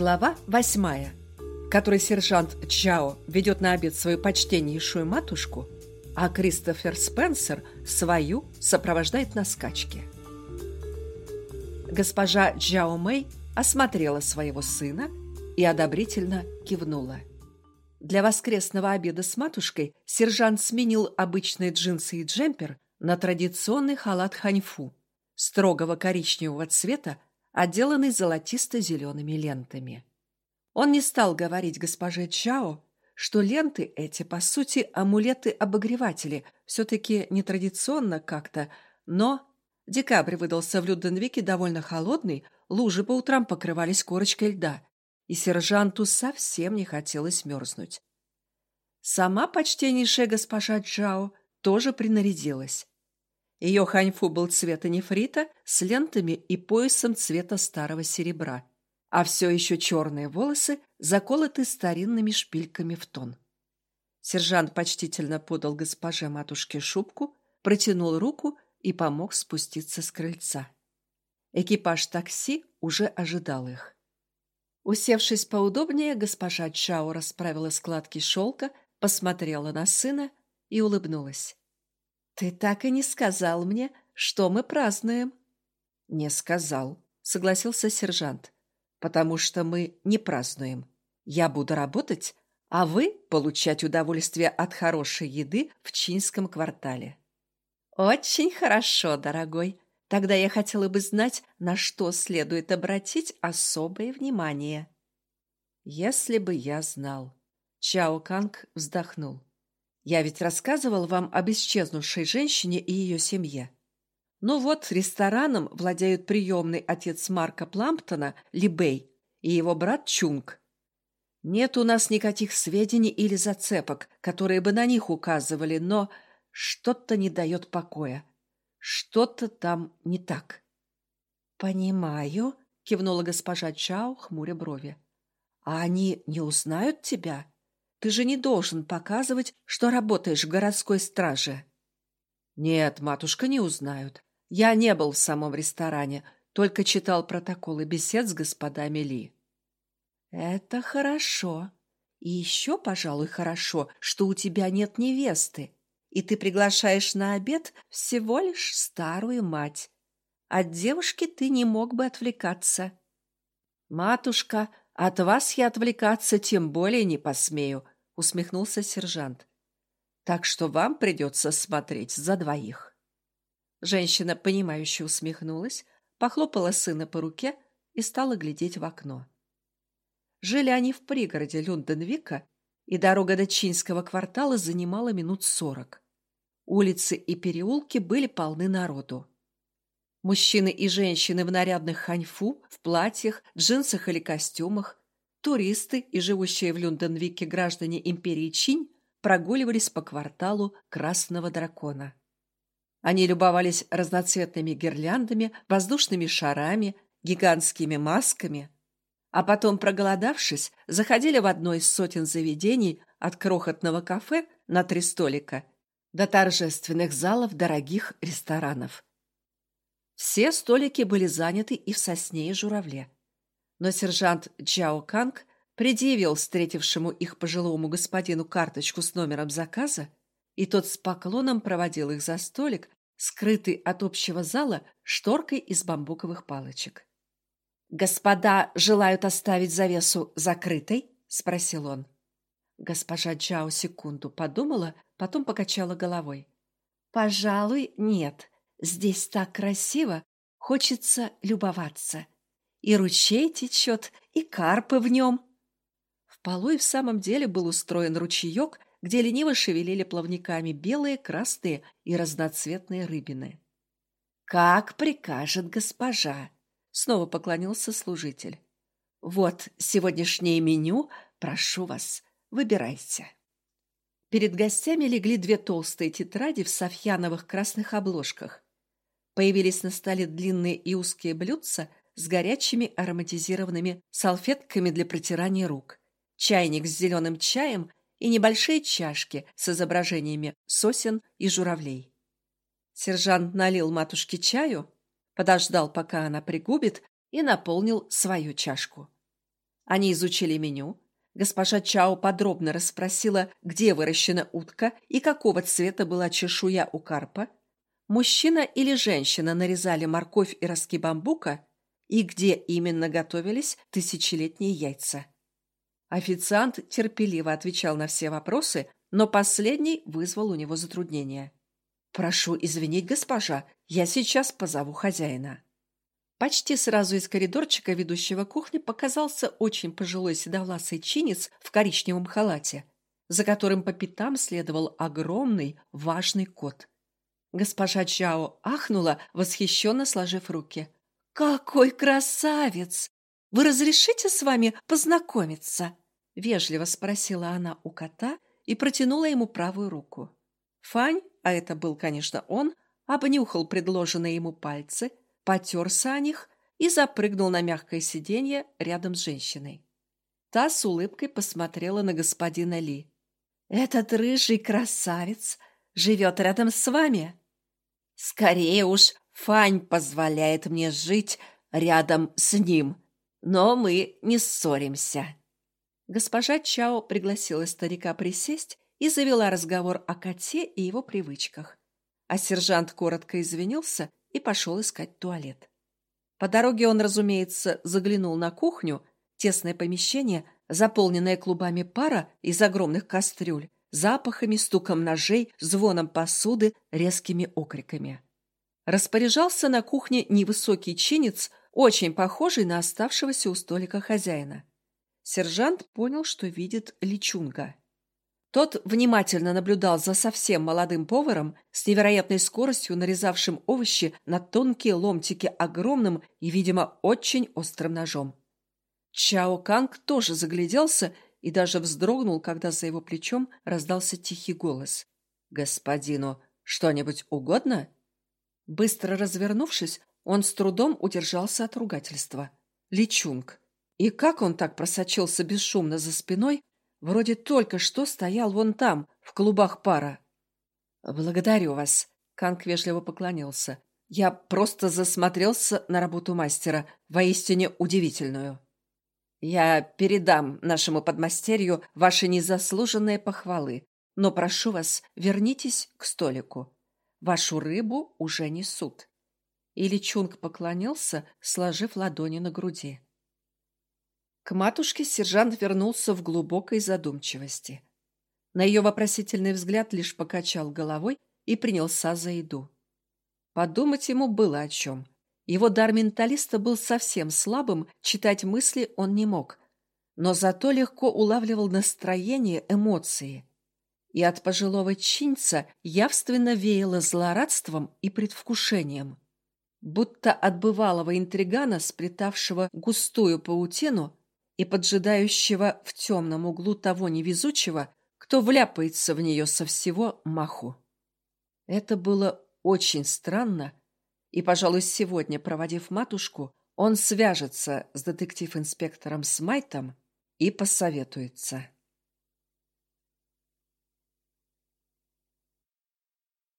Глава восьмая, которой сержант Чао ведет на обед свою почтеннейшую матушку, а Кристофер Спенсер свою сопровождает на скачке. Госпожа Джао Мэй осмотрела своего сына и одобрительно кивнула. Для воскресного обеда с матушкой сержант сменил обычные джинсы и джемпер на традиционный халат ханьфу, строгого коричневого цвета, отделанный золотисто-зелеными лентами. Он не стал говорить госпоже Чао, что ленты эти, по сути, амулеты-обогреватели, все-таки нетрадиционно как-то, но... Декабрь выдался в Люденвике довольно холодный, лужи по утрам покрывались корочкой льда, и сержанту совсем не хотелось мерзнуть. Сама почтеннейшая госпожа Джао тоже принарядилась. Ее ханьфу был цвета нефрита с лентами и поясом цвета старого серебра, а все еще черные волосы заколоты старинными шпильками в тон. Сержант почтительно подал госпоже матушке шубку, протянул руку и помог спуститься с крыльца. Экипаж такси уже ожидал их. Усевшись поудобнее, госпожа Чао расправила складки шелка, посмотрела на сына и улыбнулась. «Ты так и не сказал мне, что мы празднуем». «Не сказал», — согласился сержант, «потому что мы не празднуем. Я буду работать, а вы получать удовольствие от хорошей еды в Чинском квартале». «Очень хорошо, дорогой. Тогда я хотела бы знать, на что следует обратить особое внимание». «Если бы я знал». Чао Канг вздохнул. Я ведь рассказывал вам об исчезнувшей женщине и ее семье. Ну вот, рестораном владеют приемный отец Марка Пламптона, Либей, и его брат Чунг. Нет у нас никаких сведений или зацепок, которые бы на них указывали, но что-то не дает покоя. Что-то там не так. «Понимаю», — кивнула госпожа Чао, хмуря брови. «А они не узнают тебя?» Ты же не должен показывать, что работаешь в городской страже. Нет, матушка, не узнают. Я не был в самом ресторане, только читал протоколы бесед с господами Ли. Это хорошо. И еще, пожалуй, хорошо, что у тебя нет невесты, и ты приглашаешь на обед всего лишь старую мать. От девушки ты не мог бы отвлекаться. Матушка, от вас я отвлекаться тем более не посмею, усмехнулся сержант. Так что вам придется смотреть за двоих. Женщина, понимающе усмехнулась, похлопала сына по руке и стала глядеть в окно. Жили они в пригороде Люнденвика, и дорога до Чинского квартала занимала минут сорок. Улицы и переулки были полны народу. Мужчины и женщины в нарядных ханьфу, в платьях, джинсах или костюмах, Туристы и живущие в Люнденвике граждане империи Чинь прогуливались по кварталу Красного Дракона. Они любовались разноцветными гирляндами, воздушными шарами, гигантскими масками, а потом, проголодавшись, заходили в одно из сотен заведений от крохотного кафе на три столика до торжественных залов дорогих ресторанов. Все столики были заняты и в сосне и журавле но сержант Джао Канг предъявил встретившему их пожилому господину карточку с номером заказа, и тот с поклоном проводил их за столик, скрытый от общего зала шторкой из бамбуковых палочек. «Господа желают оставить завесу закрытой?» — спросил он. Госпожа Джао секунду подумала, потом покачала головой. «Пожалуй, нет. Здесь так красиво, хочется любоваться и ручей течет, и карпы в нем. В полу и в самом деле был устроен ручеек, где лениво шевелили плавниками белые, красные и разноцветные рыбины. «Как прикажет госпожа!» — снова поклонился служитель. «Вот сегодняшнее меню, прошу вас, выбирайте». Перед гостями легли две толстые тетради в софьяновых красных обложках. Появились на столе длинные и узкие блюдца — с горячими ароматизированными салфетками для протирания рук, чайник с зеленым чаем и небольшие чашки с изображениями сосен и журавлей. Сержант налил матушке чаю, подождал, пока она пригубит, и наполнил свою чашку. Они изучили меню. Госпожа Чао подробно расспросила, где выращена утка и какого цвета была чешуя у карпа. Мужчина или женщина нарезали морковь и ростки бамбука и где именно готовились тысячелетние яйца. Официант терпеливо отвечал на все вопросы, но последний вызвал у него затруднение. «Прошу извинить, госпожа, я сейчас позову хозяина». Почти сразу из коридорчика, ведущего кухни, показался очень пожилой седовласый чинец в коричневом халате, за которым по пятам следовал огромный важный кот. Госпожа Чао ахнула, восхищенно сложив руки. «Какой красавец! Вы разрешите с вами познакомиться?» Вежливо спросила она у кота и протянула ему правую руку. Фань, а это был, конечно, он, обнюхал предложенные ему пальцы, потерся о них и запрыгнул на мягкое сиденье рядом с женщиной. Та с улыбкой посмотрела на господина Ли. «Этот рыжий красавец живет рядом с вами?» «Скорее уж, Фань позволяет мне жить рядом с ним, но мы не ссоримся». Госпожа Чао пригласила старика присесть и завела разговор о коте и его привычках. А сержант коротко извинился и пошел искать туалет. По дороге он, разумеется, заглянул на кухню, тесное помещение, заполненное клубами пара из огромных кастрюль, запахами, стуком ножей, звоном посуды, резкими окриками. Распоряжался на кухне невысокий чинец, очень похожий на оставшегося у столика хозяина. Сержант понял, что видит личунга. Тот внимательно наблюдал за совсем молодым поваром, с невероятной скоростью нарезавшим овощи на тонкие ломтики огромным и, видимо, очень острым ножом. Чао Канг тоже загляделся и даже вздрогнул, когда за его плечом раздался тихий голос. «Господину что-нибудь угодно?» Быстро развернувшись, он с трудом удержался от ругательства. Личунг. И как он так просочился бесшумно за спиной, Вроде только что стоял вон там, в клубах пара. «Благодарю вас», — Канг вежливо поклонился. «Я просто засмотрелся на работу мастера, воистине удивительную». «Я передам нашему подмастерью ваши незаслуженные похвалы, но прошу вас, вернитесь к столику. Вашу рыбу уже несут». Или Чунг поклонился, сложив ладони на груди. К матушке сержант вернулся в глубокой задумчивости. На ее вопросительный взгляд лишь покачал головой и принялся за еду. Подумать ему было о чем. Его дар менталиста был совсем слабым, читать мысли он не мог, но зато легко улавливал настроение, эмоции. И от пожилого чинца явственно веяло злорадством и предвкушением. Будто от бывалого интригана, сплетавшего густую паутину, и поджидающего в темном углу того невезучего, кто вляпается в нее со всего маху. Это было очень странно, и, пожалуй, сегодня, проводив матушку, он свяжется с детектив-инспектором Смайтом и посоветуется.